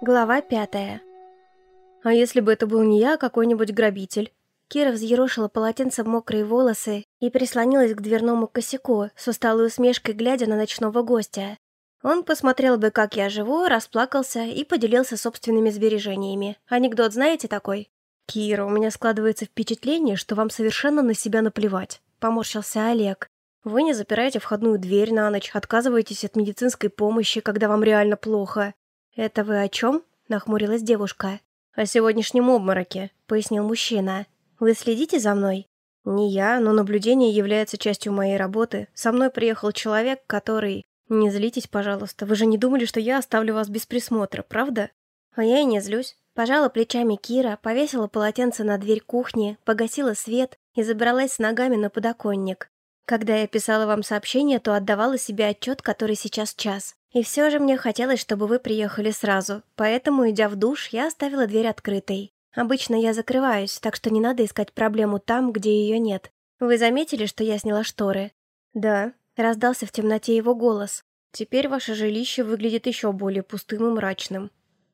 Глава пятая. А если бы это был не я, а какой-нибудь грабитель? Кира взъерошила полотенцем мокрые волосы и прислонилась к дверному косяку, с усталой усмешкой глядя на ночного гостя. Он посмотрел бы, как я живу, расплакался и поделился собственными сбережениями. Анекдот знаете такой? «Кира, у меня складывается впечатление, что вам совершенно на себя наплевать», — поморщился Олег. «Вы не запираете входную дверь на ночь, отказываетесь от медицинской помощи, когда вам реально плохо. «Это вы о чем?» – нахмурилась девушка. «О сегодняшнем обмороке», – пояснил мужчина. «Вы следите за мной?» «Не я, но наблюдение является частью моей работы. Со мной приехал человек, который...» «Не злитесь, пожалуйста. Вы же не думали, что я оставлю вас без присмотра, правда?» «А я и не злюсь». Пожала плечами Кира, повесила полотенце на дверь кухни, погасила свет и забралась с ногами на подоконник. Когда я писала вам сообщение, то отдавала себе отчет, который сейчас час. И все же мне хотелось, чтобы вы приехали сразу, поэтому, идя в душ, я оставила дверь открытой. Обычно я закрываюсь, так что не надо искать проблему там, где ее нет. Вы заметили, что я сняла шторы? Да, раздался в темноте его голос. Теперь ваше жилище выглядит еще более пустым и мрачным.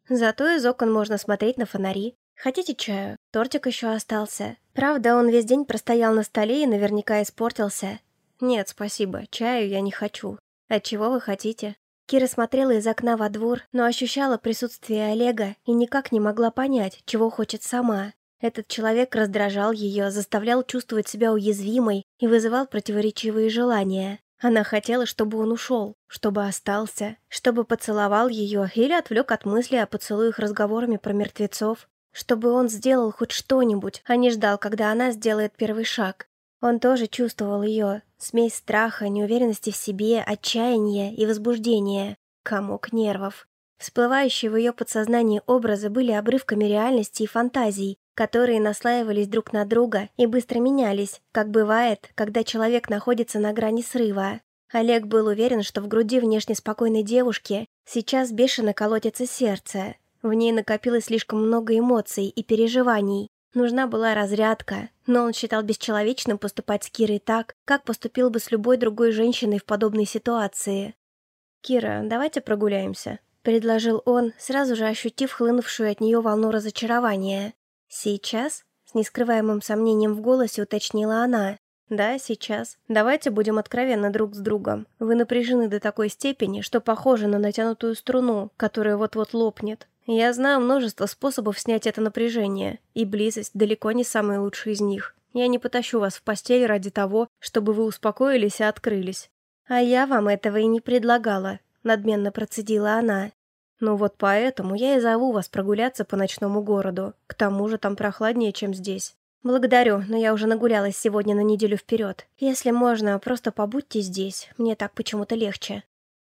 Зато из окон можно смотреть на фонари. Хотите чаю? Тортик еще остался. Правда, он весь день простоял на столе и наверняка испортился. Нет, спасибо, чаю я не хочу. От чего вы хотите? Кира смотрела из окна во двор, но ощущала присутствие Олега и никак не могла понять, чего хочет сама. Этот человек раздражал ее, заставлял чувствовать себя уязвимой и вызывал противоречивые желания. Она хотела, чтобы он ушел, чтобы остался, чтобы поцеловал ее или отвлек от мысли о поцелуях разговорами про мертвецов, чтобы он сделал хоть что-нибудь, а не ждал, когда она сделает первый шаг. Он тоже чувствовал ее, смесь страха, неуверенности в себе, отчаяния и возбуждения, комок нервов. Всплывающие в ее подсознании образы были обрывками реальности и фантазий, которые наслаивались друг на друга и быстро менялись, как бывает, когда человек находится на грани срыва. Олег был уверен, что в груди внешне спокойной девушки сейчас бешено колотится сердце. В ней накопилось слишком много эмоций и переживаний, Нужна была разрядка, но он считал бесчеловечным поступать с Кирой так, как поступил бы с любой другой женщиной в подобной ситуации. «Кира, давайте прогуляемся», — предложил он, сразу же ощутив хлынувшую от нее волну разочарования. «Сейчас?» — с нескрываемым сомнением в голосе уточнила она. «Да, сейчас. Давайте будем откровенны друг с другом. Вы напряжены до такой степени, что похожи на натянутую струну, которая вот-вот лопнет. Я знаю множество способов снять это напряжение, и близость далеко не самый лучший из них. Я не потащу вас в постель ради того, чтобы вы успокоились и открылись. А я вам этого и не предлагала, надменно процедила она. Ну вот поэтому я и зову вас прогуляться по ночному городу. К тому же там прохладнее, чем здесь. Благодарю, но я уже нагулялась сегодня на неделю вперед. Если можно, просто побудьте здесь, мне так почему-то легче.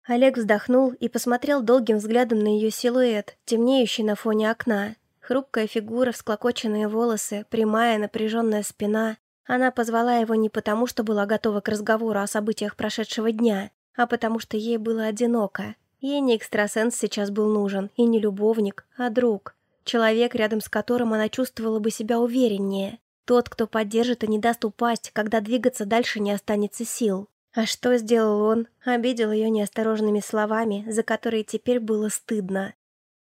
Олег вздохнул и посмотрел долгим взглядом на ее силуэт, темнеющий на фоне окна. Хрупкая фигура, всклокоченные волосы, прямая напряженная спина. Она позвала его не потому, что была готова к разговору о событиях прошедшего дня, а потому что ей было одиноко. Ей не экстрасенс сейчас был нужен, и не любовник, а друг. Человек, рядом с которым она чувствовала бы себя увереннее. Тот, кто поддержит и не даст упасть, когда двигаться дальше не останется сил. А что сделал он? Обидел ее неосторожными словами, за которые теперь было стыдно.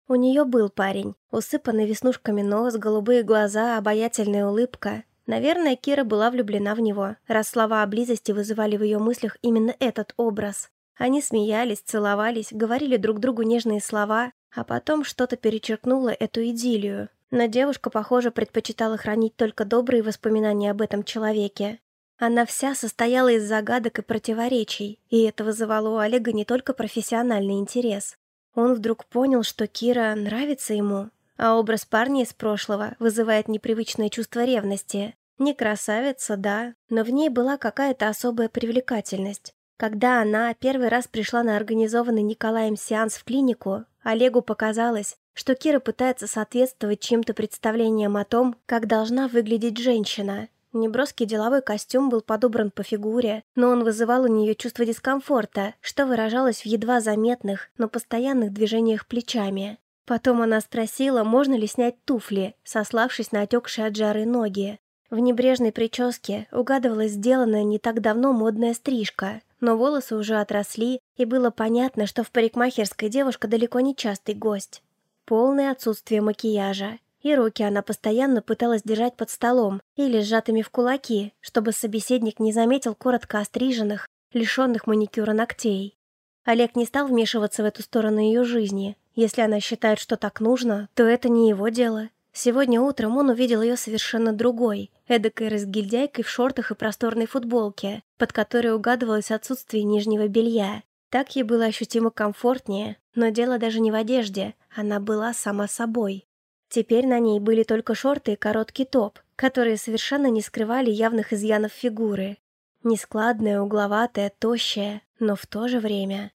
У нее был парень, усыпанный веснушками нос, голубые глаза, обаятельная улыбка. Наверное, Кира была влюблена в него, раз слова о близости вызывали в ее мыслях именно этот образ. Они смеялись, целовались, говорили друг другу нежные слова, а потом что-то перечеркнуло эту идиллию. Но девушка, похоже, предпочитала хранить только добрые воспоминания об этом человеке. Она вся состояла из загадок и противоречий, и это вызывало у Олега не только профессиональный интерес. Он вдруг понял, что Кира нравится ему, а образ парня из прошлого вызывает непривычное чувство ревности. Не красавица, да, но в ней была какая-то особая привлекательность. Когда она первый раз пришла на организованный Николаем сеанс в клинику, Олегу показалось, что Кира пытается соответствовать чьим-то представлениям о том, как должна выглядеть женщина, Неброский деловой костюм был подобран по фигуре, но он вызывал у нее чувство дискомфорта, что выражалось в едва заметных, но постоянных движениях плечами. Потом она спросила, можно ли снять туфли, сославшись на отекшие от жары ноги. В небрежной прическе угадывалась сделанная не так давно модная стрижка, но волосы уже отросли, и было понятно, что в парикмахерской девушка далеко не частый гость. Полное отсутствие макияжа. И руки она постоянно пыталась держать под столом или сжатыми в кулаки, чтобы собеседник не заметил коротко остриженных, лишенных маникюра ногтей. Олег не стал вмешиваться в эту сторону ее жизни. Если она считает, что так нужно, то это не его дело. Сегодня утром он увидел ее совершенно другой, эдакой разгильдяйкой в шортах и просторной футболке, под которой угадывалось отсутствие нижнего белья. Так ей было ощутимо комфортнее, но дело даже не в одежде, она была сама собой. Теперь на ней были только шорты и короткий топ, которые совершенно не скрывали явных изъянов фигуры. Нескладная, угловатая, тощая, но в то же время.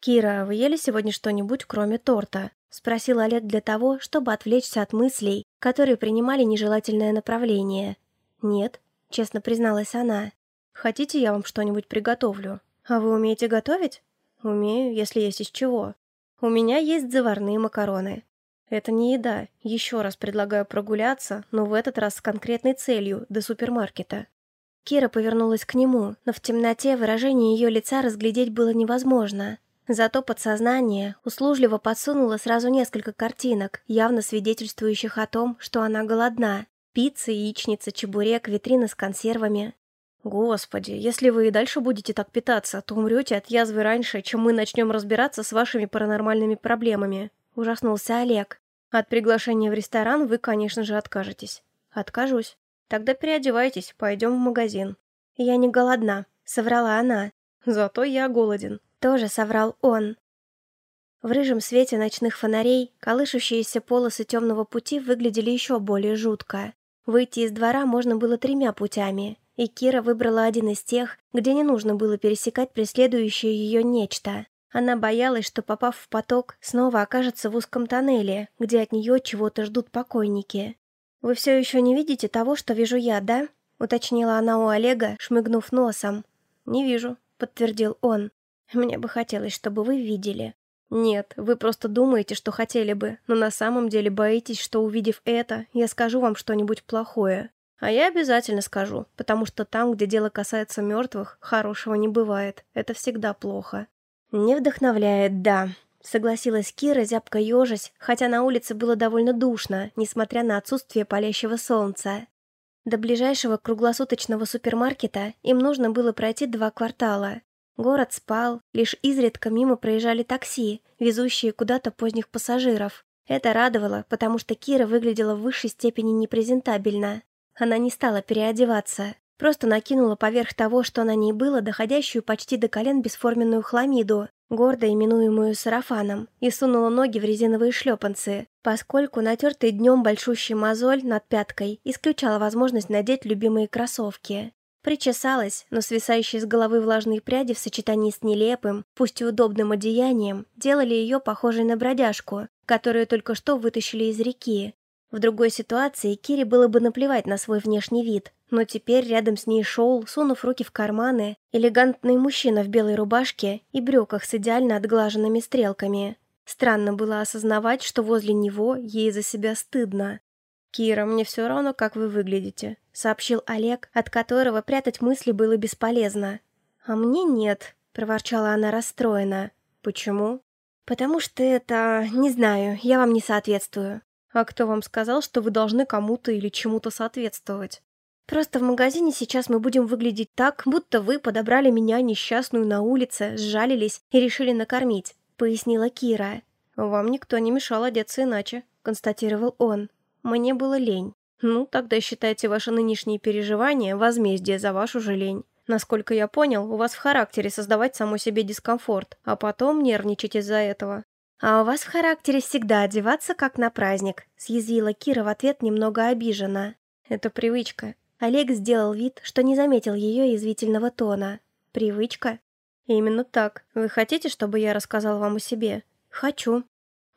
«Кира, вы ели сегодня что-нибудь, кроме торта?» — спросил Олег для того, чтобы отвлечься от мыслей, которые принимали нежелательное направление. «Нет», — честно призналась она. «Хотите, я вам что-нибудь приготовлю? А вы умеете готовить?» «Умею, если есть из чего. У меня есть заварные макароны. Это не еда. Еще раз предлагаю прогуляться, но в этот раз с конкретной целью, до супермаркета». Кира повернулась к нему, но в темноте выражение ее лица разглядеть было невозможно. Зато подсознание услужливо подсунуло сразу несколько картинок, явно свидетельствующих о том, что она голодна. Пицца, яичница, чебурек, витрина с консервами. «Господи, если вы и дальше будете так питаться, то умрете от язвы раньше, чем мы начнем разбираться с вашими паранормальными проблемами», – ужаснулся Олег. «От приглашения в ресторан вы, конечно же, откажетесь». «Откажусь. Тогда переодевайтесь, пойдем в магазин». «Я не голодна», – соврала она. «Зато я голоден», тоже соврал он. В рыжем свете ночных фонарей колышущиеся полосы темного пути выглядели еще более жутко. Выйти из двора можно было тремя путями, и Кира выбрала один из тех, где не нужно было пересекать преследующее ее нечто. Она боялась, что, попав в поток, снова окажется в узком тоннеле, где от нее чего-то ждут покойники. «Вы все еще не видите того, что вижу я, да?» — уточнила она у Олега, шмыгнув носом. «Не вижу», — подтвердил он. Мне бы хотелось, чтобы вы видели. Нет, вы просто думаете, что хотели бы, но на самом деле боитесь, что увидев это, я скажу вам что-нибудь плохое. А я обязательно скажу, потому что там, где дело касается мертвых, хорошего не бывает. Это всегда плохо. Не вдохновляет, да. Согласилась Кира, зябко ежась, хотя на улице было довольно душно, несмотря на отсутствие палящего солнца. До ближайшего круглосуточного супермаркета им нужно было пройти два квартала. Город спал, лишь изредка мимо проезжали такси, везущие куда-то поздних пассажиров. Это радовало, потому что Кира выглядела в высшей степени непрезентабельно. Она не стала переодеваться, просто накинула поверх того, что на ней было, доходящую почти до колен бесформенную хламиду, гордо именуемую сарафаном, и сунула ноги в резиновые шлепанцы, поскольку натертый днем большущий мозоль над пяткой исключала возможность надеть любимые кроссовки. Причесалась, но свисающие с головы влажные пряди в сочетании с нелепым, пусть и удобным одеянием, делали ее похожей на бродяжку, которую только что вытащили из реки. В другой ситуации Кире было бы наплевать на свой внешний вид, но теперь рядом с ней шел, сунув руки в карманы, элегантный мужчина в белой рубашке и брюках с идеально отглаженными стрелками. Странно было осознавать, что возле него ей за себя стыдно. «Кира, мне все равно, как вы выглядите», — сообщил Олег, от которого прятать мысли было бесполезно. «А мне нет», — проворчала она расстроена. «Почему?» «Потому что это... не знаю, я вам не соответствую». «А кто вам сказал, что вы должны кому-то или чему-то соответствовать?» «Просто в магазине сейчас мы будем выглядеть так, будто вы подобрали меня несчастную на улице, сжалились и решили накормить», — пояснила Кира. «Вам никто не мешал одеться иначе», — констатировал он. Мне было лень. Ну, тогда считайте ваши нынешние переживания возмездие за вашу же лень. Насколько я понял, у вас в характере создавать саму себе дискомфорт, а потом нервничать из-за этого. «А у вас в характере всегда одеваться как на праздник», — съязвила Кира в ответ немного обижена. «Это привычка». Олег сделал вид, что не заметил ее язвительного тона. «Привычка?» «Именно так. Вы хотите, чтобы я рассказал вам о себе?» «Хочу»,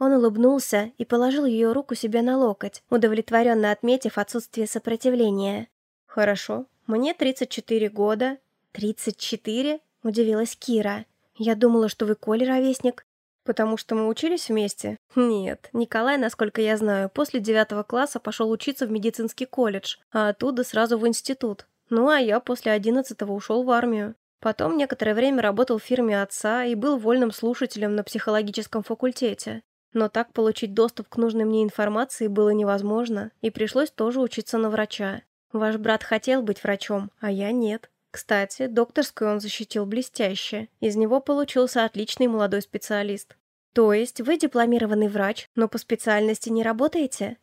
он улыбнулся и положил ее руку себе на локоть, удовлетворенно отметив отсутствие сопротивления. «Хорошо. Мне 34 года». «34?» – удивилась Кира. «Я думала, что вы Коля ровесник». «Потому что мы учились вместе?» «Нет. Николай, насколько я знаю, после девятого класса пошел учиться в медицинский колледж, а оттуда сразу в институт. Ну, а я после одиннадцатого ушел в армию. Потом некоторое время работал в фирме отца и был вольным слушателем на психологическом факультете. Но так получить доступ к нужной мне информации было невозможно, и пришлось тоже учиться на врача. Ваш брат хотел быть врачом, а я нет. Кстати, докторскую он защитил блестяще. Из него получился отличный молодой специалист. То есть вы дипломированный врач, но по специальности не работаете?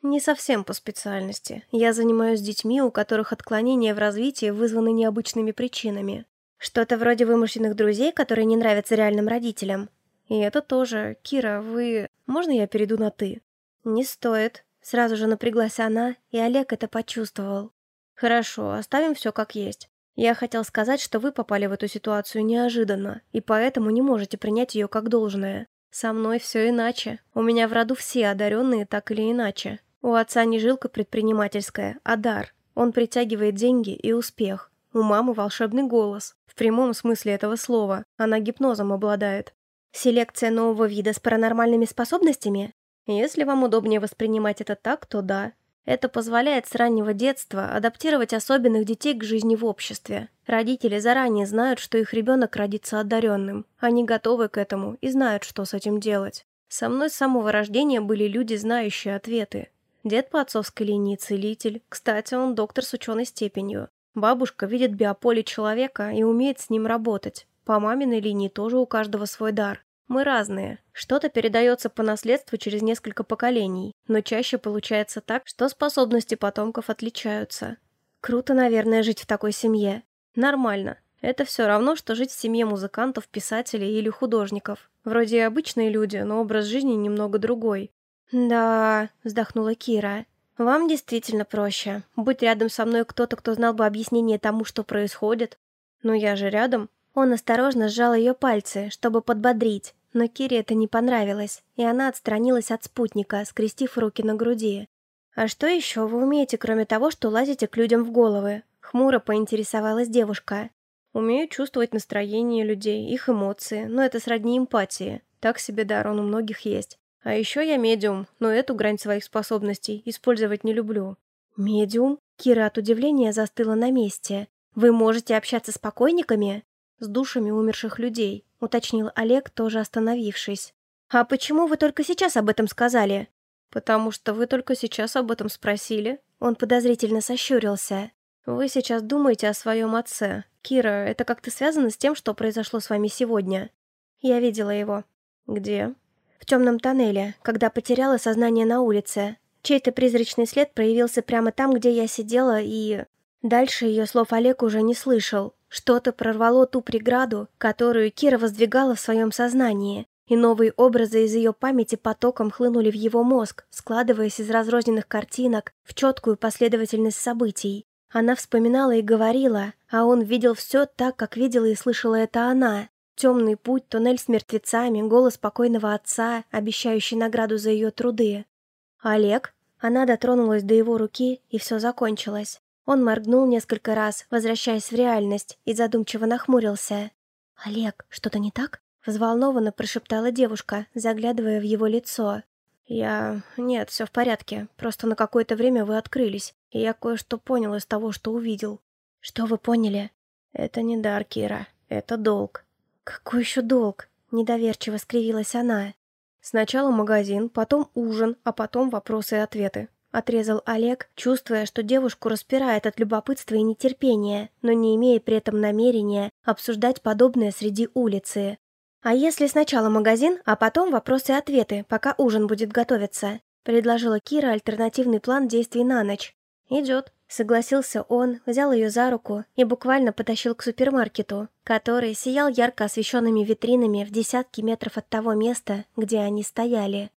Не совсем по специальности. Я занимаюсь детьми, у которых отклонения в развитии вызваны необычными причинами. Что-то вроде вымышленных друзей, которые не нравятся реальным родителям. И это тоже. Кира, вы... Можно я перейду на «ты»? Не стоит. Сразу же напряглась она, и Олег это почувствовал. Хорошо, оставим все как есть. Я хотел сказать, что вы попали в эту ситуацию неожиданно, и поэтому не можете принять ее как должное. Со мной все иначе. У меня в роду все одаренные так или иначе. У отца не жилка предпринимательская, а дар. Он притягивает деньги и успех. У мамы волшебный голос. В прямом смысле этого слова. Она гипнозом обладает. Селекция нового вида с паранормальными способностями? Если вам удобнее воспринимать это так, то да. Это позволяет с раннего детства адаптировать особенных детей к жизни в обществе. Родители заранее знают, что их ребенок родится одаренным. Они готовы к этому и знают, что с этим делать. Со мной с самого рождения были люди, знающие ответы. Дед по отцовской линии целитель. Кстати, он доктор с ученой степенью. Бабушка видит биополе человека и умеет с ним работать. По маминой линии тоже у каждого свой дар. Мы разные. Что-то передается по наследству через несколько поколений, но чаще получается так, что способности потомков отличаются. Круто, наверное, жить в такой семье. Нормально. Это все равно, что жить в семье музыкантов, писателей или художников. Вроде и обычные люди, но образ жизни немного другой. «Да», — вздохнула Кира. «Вам действительно проще. Будь рядом со мной кто-то, кто знал бы объяснение тому, что происходит. Но я же рядом. Он осторожно сжал ее пальцы, чтобы подбодрить, но Кире это не понравилось, и она отстранилась от спутника, скрестив руки на груди. «А что еще вы умеете, кроме того, что лазите к людям в головы?» Хмуро поинтересовалась девушка. «Умею чувствовать настроение людей, их эмоции, но это сродни эмпатии. Так себе дар он у многих есть. А еще я медиум, но эту грань своих способностей использовать не люблю». «Медиум?» Кира от удивления застыла на месте. «Вы можете общаться с покойниками?» С душами умерших людей», — уточнил Олег, тоже остановившись. «А почему вы только сейчас об этом сказали?» «Потому что вы только сейчас об этом спросили». Он подозрительно сощурился. «Вы сейчас думаете о своем отце. Кира, это как-то связано с тем, что произошло с вами сегодня?» «Я видела его». «Где?» «В темном тоннеле, когда потеряла сознание на улице. Чей-то призрачный след проявился прямо там, где я сидела, и...» Дальше ее слов Олег уже не слышал. Что-то прорвало ту преграду, которую Кира воздвигала в своем сознании, и новые образы из ее памяти потоком хлынули в его мозг, складываясь из разрозненных картинок в четкую последовательность событий. Она вспоминала и говорила, а он видел все так, как видела и слышала это она. Темный путь, туннель с мертвецами, голос покойного отца, обещающий награду за ее труды. «Олег?» Она дотронулась до его руки, и все закончилось. Он моргнул несколько раз, возвращаясь в реальность, и задумчиво нахмурился. «Олег, что-то не так?» — взволнованно прошептала девушка, заглядывая в его лицо. «Я... Нет, все в порядке. Просто на какое-то время вы открылись, и я кое-что понял из того, что увидел». «Что вы поняли?» «Это не дар, Кира. Это долг». «Какой еще долг?» — недоверчиво скривилась она. «Сначала магазин, потом ужин, а потом вопросы и ответы. Отрезал Олег, чувствуя, что девушку распирает от любопытства и нетерпения, но не имея при этом намерения обсуждать подобное среди улицы. «А если сначала магазин, а потом вопросы и ответы, пока ужин будет готовиться?» предложила Кира альтернативный план действий на ночь. «Идет», — согласился он, взял ее за руку и буквально потащил к супермаркету, который сиял ярко освещенными витринами в десятки метров от того места, где они стояли.